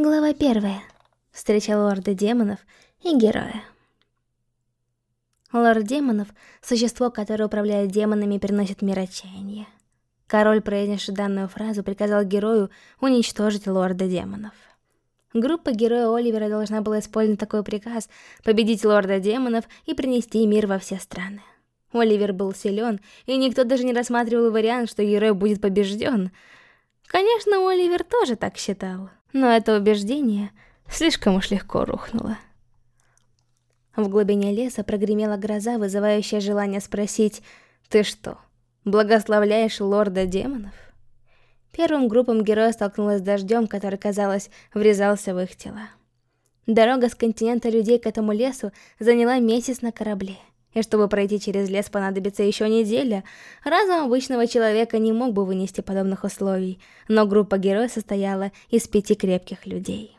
Глава первая. Встреча лорда демонов и героя. Лорд демонов — существо, которое управляет демонами и переносит мир отчаяния. Король, произнесший данную фразу, приказал герою уничтожить лорда демонов. Группа героя Оливера должна была использовать такой приказ, победить лорда демонов и принести мир во все страны. Оливер был силен, и никто даже не рассматривал вариант, что герой будет побежден. Конечно, Оливер тоже так считал. Но это убеждение слишком уж легко рухнуло. В глубине леса прогремела гроза, вызывающая желание спросить «Ты что, благословляешь лорда демонов?» Первым группам героя столкнулась с дождем, который, казалось, врезался в их тела. Дорога с континента людей к этому лесу заняла месяц на корабле. И чтобы пройти через лес понадобится еще неделя. Разум обычного человека не мог бы вынести подобных условий, но группа героев состояла из пяти крепких людей.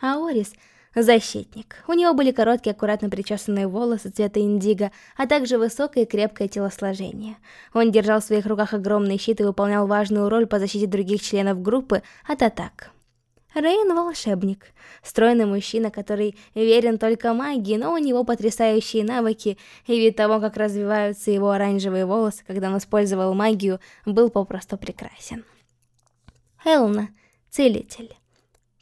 Аорис — защитник. У него были короткие, аккуратно причесанные волосы цвета индиго, а также высокое и крепкое телосложение. Он держал в своих руках огромный щит и выполнял важную роль по защите других членов группы от атак. Рейн — волшебник. Стройный мужчина, который верен только магии, но у него потрясающие навыки, и вид того, как развиваются его оранжевые волосы, когда он использовал магию, был попросту прекрасен. Элна — целитель.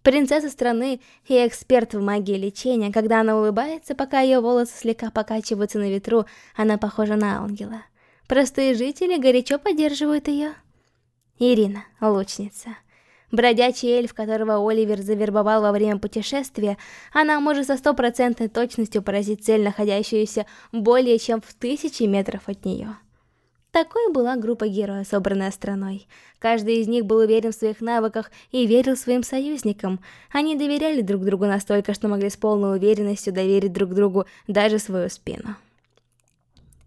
Принцесса страны и эксперт в магии лечения, когда она улыбается, пока ее волосы слегка покачиваются на ветру, она похожа на ангела. Простые жители горячо поддерживают ее. Ирина — лучница. Бродячий эльф, которого Оливер завербовал во время путешествия, она может со стопроцентной точностью поразить цель, находящуюся более чем в тысячи метров от нее. Такой была группа героев, собранная страной. Каждый из них был уверен в своих навыках и верил своим союзникам. Они доверяли друг другу настолько, что могли с полной уверенностью доверить друг другу даже свою спину.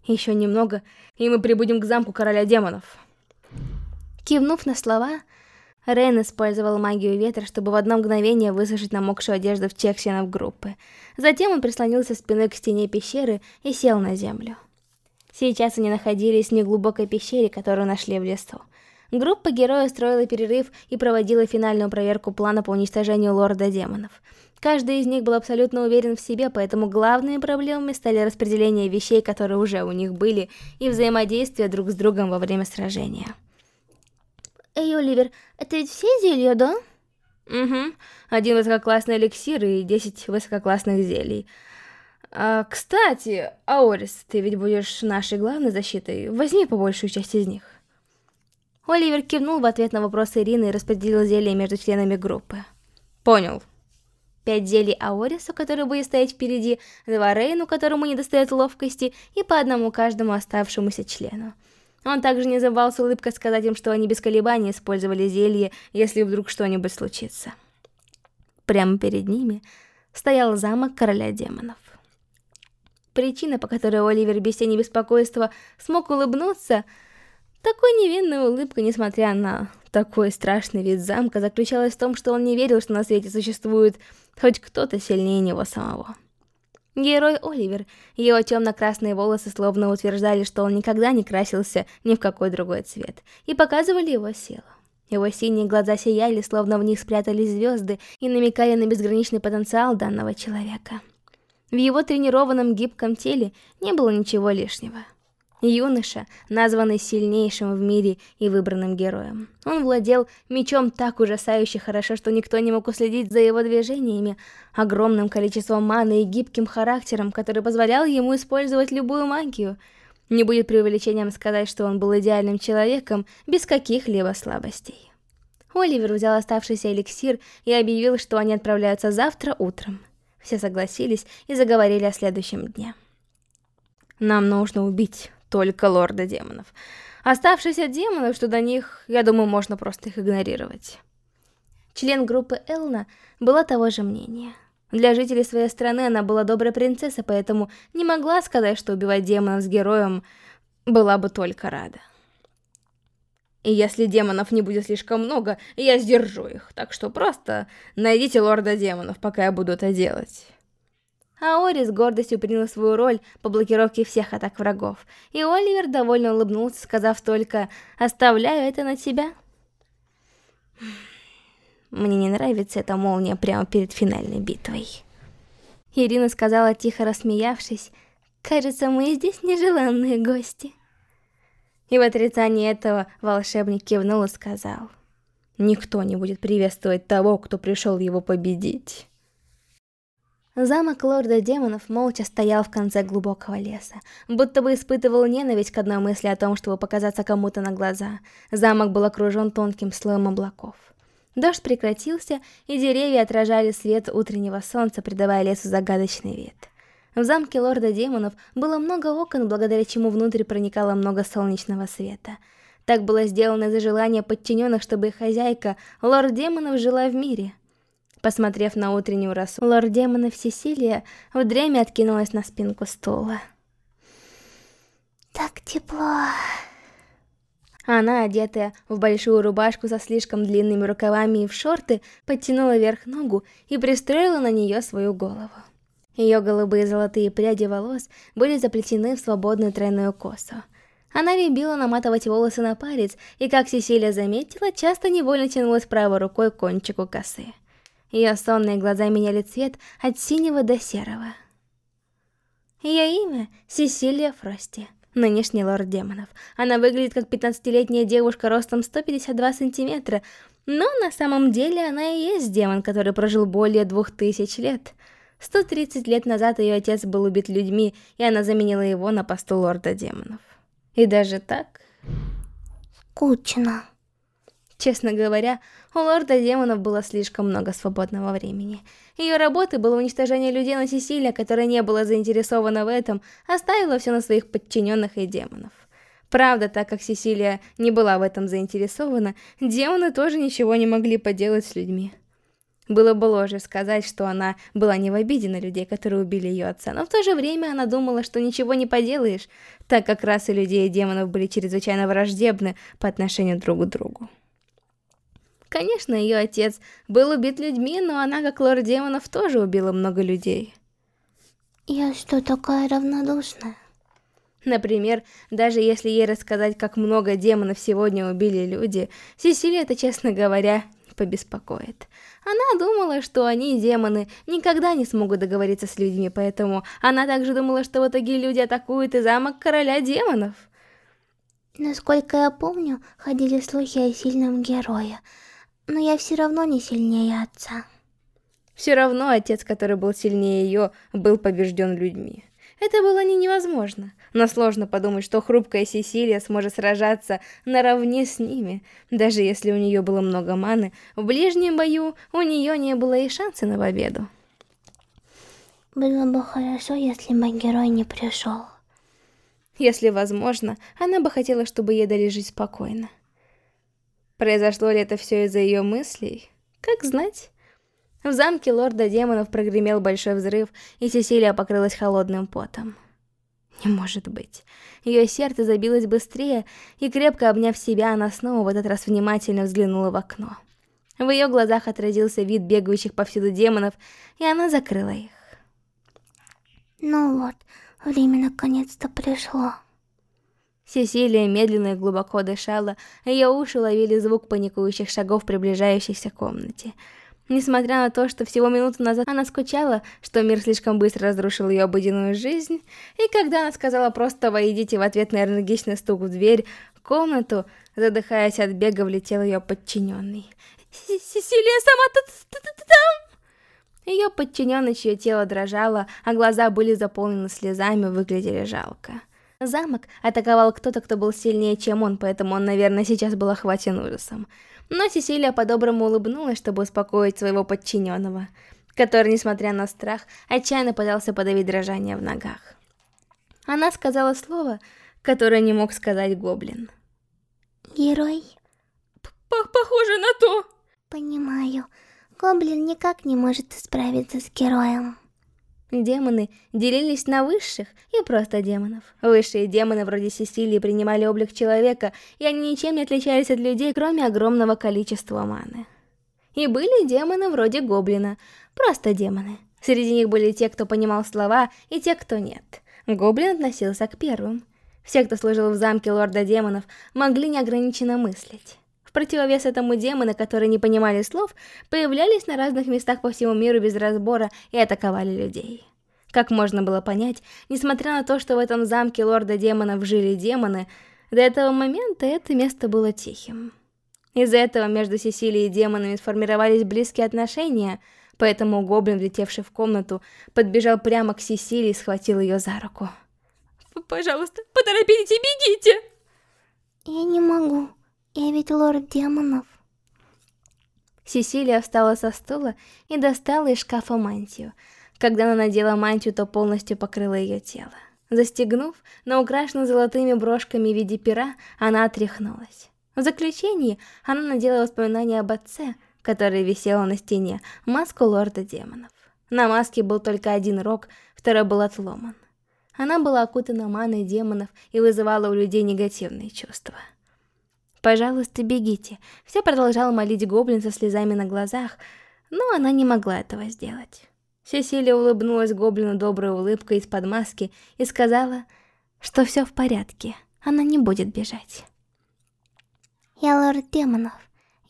Еще немного, и мы прибудем к замку короля демонов. Кивнув на слова, Рейн использовал магию ветра, чтобы в одно мгновение высушить намокшую одежду в тех членов группы. Затем он прислонился спиной к стене пещеры и сел на землю. Сейчас они находились в неглубокой пещере, которую нашли в лесу. Группа героев строила перерыв и проводила финальную проверку плана по уничтожению лорда демонов. Каждый из них был абсолютно уверен в себе, поэтому главными проблемами стали распределение вещей, которые уже у них были, и взаимодействие друг с другом во время сражения. Эй, Оливер, это ведь все зелья, да? Угу. Один высококлассный эликсир и 10 высококлассных зелий. А, кстати, Аорис, ты ведь будешь нашей главной защитой. Возьми по большую часть из них. Оливер кивнул в ответ на вопрос Ирины и распределил зелья между членами группы. Понял. Пять зелий Аорису, который будет стоять впереди, два Рейну, которому не достает ловкости, и по одному каждому оставшемуся члену. Он также не забывал с улыбкой сказать им, что они без колебаний использовали зелье, если вдруг что-нибудь случится. Прямо перед ними стоял замок короля демонов. Причина, по которой Оливер без тени беспокойства смог улыбнуться, такой невинной улыбкой, несмотря на такой страшный вид замка, заключалась в том, что он не верил, что на свете существует хоть кто-то сильнее него самого. Герой Оливер, его темно-красные волосы словно утверждали, что он никогда не красился ни в какой другой цвет, и показывали его силу. Его синие глаза сияли, словно в них спрятались звезды, и намекали на безграничный потенциал данного человека. В его тренированном гибком теле не было ничего лишнего. Юноша, названный сильнейшим в мире и выбранным героем. Он владел мечом так ужасающе хорошо, что никто не мог уследить за его движениями, огромным количеством маны и гибким характером, который позволял ему использовать любую магию. Не будет преувеличением сказать, что он был идеальным человеком, без каких-либо слабостей. Оливер взял оставшийся эликсир и объявил, что они отправляются завтра утром. Все согласились и заговорили о следующем дне. «Нам нужно убить только лорда демонов. Оставшиеся демоны, что до них, я думаю, можно просто их игнорировать. Член группы Элна была того же мнения. Для жителей своей страны она была доброй принцессой, поэтому не могла сказать, что убивать демонов с героем была бы только рада. И если демонов не будет слишком много, я сдержу их, так что просто найдите лорда демонов, пока я буду это делать. Аори с гордостью принял свою роль по блокировке всех атак врагов, и Оливер довольно улыбнулся, сказав только «Оставляю это на тебя». Мне не нравится эта молния прямо перед финальной битвой. Ирина сказала, тихо рассмеявшись, «Кажется, мы здесь нежеланные гости». И в отрицании этого волшебник кивнул и сказал, «Никто не будет приветствовать того, кто пришел его победить». Замок лорда демонов молча стоял в конце глубокого леса, будто бы испытывал ненависть к одной мысли о том, чтобы показаться кому-то на глаза. Замок был окружен тонким слоем облаков. Дождь прекратился, и деревья отражали свет утреннего солнца, придавая лесу загадочный вид. В замке лорда демонов было много окон, благодаря чему внутрь проникало много солнечного света. Так было сделано из-за желания подчиненных, чтобы хозяйка, лорд демонов, жила в мире – Посмотрев на утреннюю росу, лорд демонов Сесилия в дреме откинулась на спинку стула. Так тепло. Она, одетая в большую рубашку со слишком длинными рукавами и в шорты, подтянула вверх ногу и пристроила на нее свою голову. Ее голубые золотые пряди волос были заплетены в свободную тройную косу. Она любила наматывать волосы на палец, и, как Сесилия заметила, часто невольно тянулась правой рукой к кончику косы. Ее сонные глаза меняли цвет от синего до серого. Ее имя Сесилия Фрости, нынешний лорд демонов. Она выглядит как 15-летняя девушка ростом 152 сантиметра, но на самом деле она и есть демон, который прожил более двух тысяч лет. 130 лет назад ее отец был убит людьми, и она заменила его на посту лорда демонов. И даже так... Скучно. Честно говоря, у лорда демонов было слишком много свободного времени. Ее работой было уничтожение людей, но Сесилия, которая не была заинтересована в этом, оставила все на своих подчиненных и демонов. Правда, так как Сесилия не была в этом заинтересована, демоны тоже ничего не могли поделать с людьми. Было бы ложью сказать, что она была не в обиде на людей, которые убили ее отца, но в то же время она думала, что ничего не поделаешь, так как расы людей и демонов были чрезвычайно враждебны по отношению друг к другу. Конечно, ее отец был убит людьми, но она, как лорд демонов, тоже убила много людей. Я что, такая равнодушная? Например, даже если ей рассказать, как много демонов сегодня убили люди, Сесилия это, честно говоря, побеспокоит. Она думала, что они, демоны, никогда не смогут договориться с людьми, поэтому она также думала, что в итоге люди атакуют и замок короля демонов. Насколько я помню, ходили слухи о сильном герое — но я все равно не сильнее отца. Все равно отец, который был сильнее ее, был побежден людьми. Это было не невозможно, но сложно подумать, что хрупкая Сесилия сможет сражаться наравне с ними. Даже если у нее было много маны, в ближнем бою у нее не было и шанса на победу. Было бы хорошо, если бы герой не пришел. Если возможно, она бы хотела, чтобы ей дали жить спокойно. Произошло ли это все из-за ее мыслей? Как знать. В замке лорда демонов прогремел большой взрыв, и Сесилия покрылась холодным потом. Не может быть. Ее сердце забилось быстрее, и крепко обняв себя, она снова в этот раз внимательно взглянула в окно. В ее глазах отразился вид бегающих повсюду демонов, и она закрыла их. Ну вот, время наконец-то пришло. Сесилия медленно и глубоко дышала, а ее уши ловили звук паникующих шагов, приближающихся к комнате. Несмотря на то, что всего минуту назад она скучала, что мир слишком быстро разрушил ее обыденную жизнь, и когда она сказала просто «войдите» в ответ на энергичный стук в дверь, в комнату, задыхаясь от бега, влетел ее подчиненный. «Сесилия сама там!» Ее подчиненный, чье тело дрожало, а глаза были заполнены слезами, выглядели жалко. Замок атаковал кто-то, кто был сильнее, чем он, поэтому он, наверное, сейчас был охвачен ужасом. Но Сесилия по-доброму улыбнулась, чтобы успокоить своего подчиненного, который, несмотря на страх, отчаянно пытался подавить дрожание в ногах. Она сказала слово, которое не мог сказать Гоблин. Герой? Похоже на то. Понимаю. Гоблин никак не может справиться с героем. Демоны делились на высших и просто демонов. Высшие демоны вроде Сесилии принимали облик человека, и они ничем не отличались от людей, кроме огромного количества маны. И были демоны вроде Гоблина, просто демоны. Среди них были те, кто понимал слова, и те, кто нет. Гоблин относился к первым. Все, кто служил в замке лорда демонов, могли неограниченно мыслить. Противовес этому демоны, которые не понимали слов, появлялись на разных местах по всему миру без разбора и атаковали людей. Как можно было понять, несмотря на то, что в этом замке лорда демонов жили демоны, до этого момента это место было тихим. Из-за этого между Сесилией и демонами сформировались близкие отношения, поэтому гоблин, влетевший в комнату, подбежал прямо к Сесилии и схватил ее за руку. «Пожалуйста, поторопитесь и бегите!» «Я не могу, я ведь лорд демонов». Сесилия встала со стула и достала из шкафа мантию, когда она надела мантию, то полностью покрыла ее тело. Застегнув, на украшенную золотыми брошками в виде пера, она отряхнулась. В заключении она надела воспоминания об отце, который висел на стене, маску лорда демонов. На маске был только один рог, второй был отломан. Она была окутана маной демонов и вызывала у людей негативные чувства. «Пожалуйста, бегите», все продолжал молить гоблин со слезами на глазах, но она не могла этого сделать. Сесилия улыбнулась гоблину доброй улыбкой из-под маски и сказала, что все в порядке, она не будет бежать. «Я лорд демонов,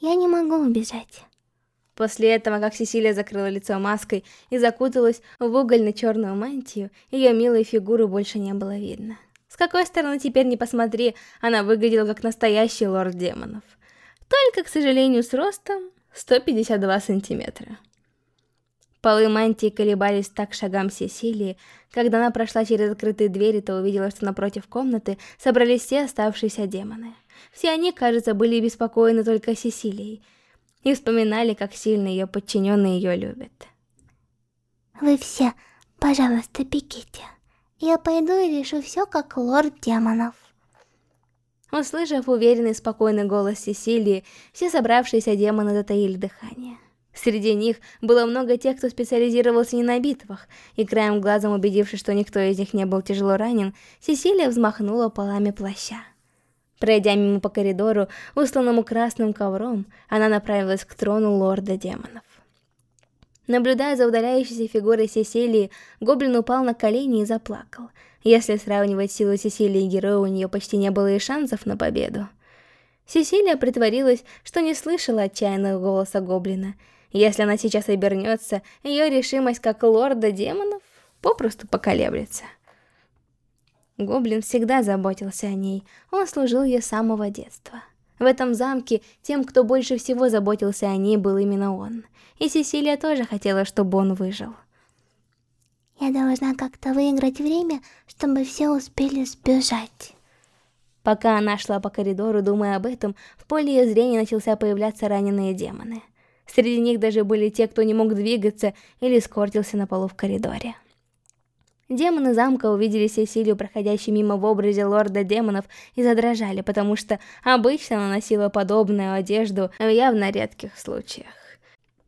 я не могу убежать». После этого, как Сесилия закрыла лицо маской и закуталась в угольно-черную мантию, ее милой фигуры больше не было видно. Какой стороны теперь не посмотри, она выглядела как настоящий лорд демонов. Только, к сожалению, с ростом 152 сантиметра. Полы мантии колебались так шагам Сесилии. Когда она прошла через открытые двери, то увидела, что напротив комнаты собрались все оставшиеся демоны. Все они, кажется, были беспокоены только Сесилией и вспоминали, как сильно ее подчиненные ее любят. «Вы все, пожалуйста, бегите. Я пойду и решу все, как лорд демонов». Услышав уверенный спокойный голос Сесилии, все собравшиеся демоны затаили дыхание. Среди них было много тех, кто специализировался не на битвах, и краем глазом убедившись, что никто из них не был тяжело ранен, Сесилия взмахнула полами плаща. Пройдя мимо по коридору, усланному красным ковром, она направилась к трону лорда демонов. Наблюдая за удаляющейся фигурой Сесилии, гоблин упал на колени и заплакал. Если сравнивать силу Сесилии и героя, у нее почти не было и шансов на победу. Сесилия притворилась, что не слышала отчаянного голоса гоблина, если она сейчас обернется, ее решимость как лорда демонов попросту поколеблется. Гоблин всегда заботился о ней, он служил ей с самого детства. В этом замке тем, кто больше всего заботился о ней, был именно он. И Сесилия тоже хотела, чтобы он выжил. Я должна как-то выиграть время, чтобы все успели сбежать. Пока она шла по коридору, думая об этом, в поле ее зрения начался появляться раненые демоны. Среди них даже были те, кто не мог двигаться или скортился на полу в коридоре. Демоны замка увидели Сесилию, проходящей мимо в образе лорда демонов, и задрожали, потому что обычно она носила подобную одежду в явно редких случаях.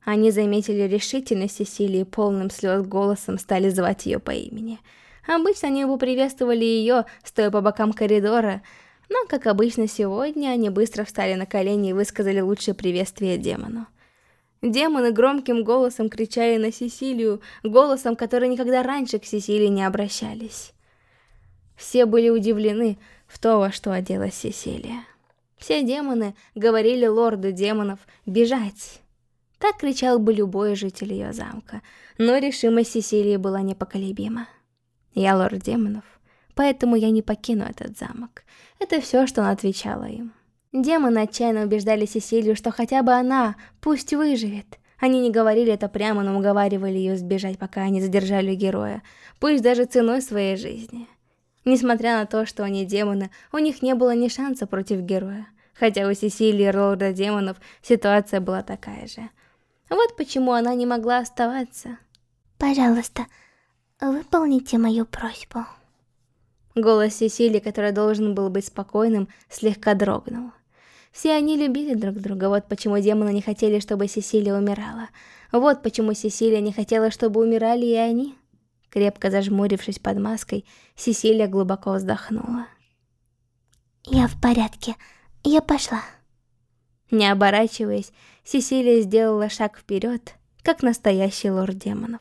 Они заметили решительность Сесилии полным слез голосом стали звать ее по имени. Обычно они поприветствовали ее, стоя по бокам коридора, но, как обычно сегодня, они быстро встали на колени и высказали лучшее приветствие демону. Демоны громким голосом кричали на Сесилию, голосом, который никогда раньше к Сесилии не обращались. Все были удивлены в то, во что оделась Сесилия. Все демоны говорили лорду демонов бежать. Так кричал бы любой житель ее замка, но решимость Сесилии была непоколебима. Я лорд демонов, поэтому я не покину этот замок. Это все, что она отвечала им. Демоны отчаянно убеждали Сесилию, что хотя бы она, пусть выживет. Они не говорили это прямо, но уговаривали ее сбежать, пока они задержали героя, пусть даже ценой своей жизни. Несмотря на то, что они демоны, у них не было ни шанса против героя. Хотя у Сесилии и лорда демонов ситуация была такая же. Вот почему она не могла оставаться. «Пожалуйста, выполните мою просьбу». Голос Сесилии, который должен был быть спокойным, слегка дрогнул. Все они любили друг друга, вот почему демоны не хотели, чтобы Сесилия умирала. Вот почему Сесилия не хотела, чтобы умирали и они. Крепко зажмурившись под маской, Сесилия глубоко вздохнула. «Я в порядке, я пошла». Не оборачиваясь, Сесилия сделала шаг вперед, как настоящий лорд демонов.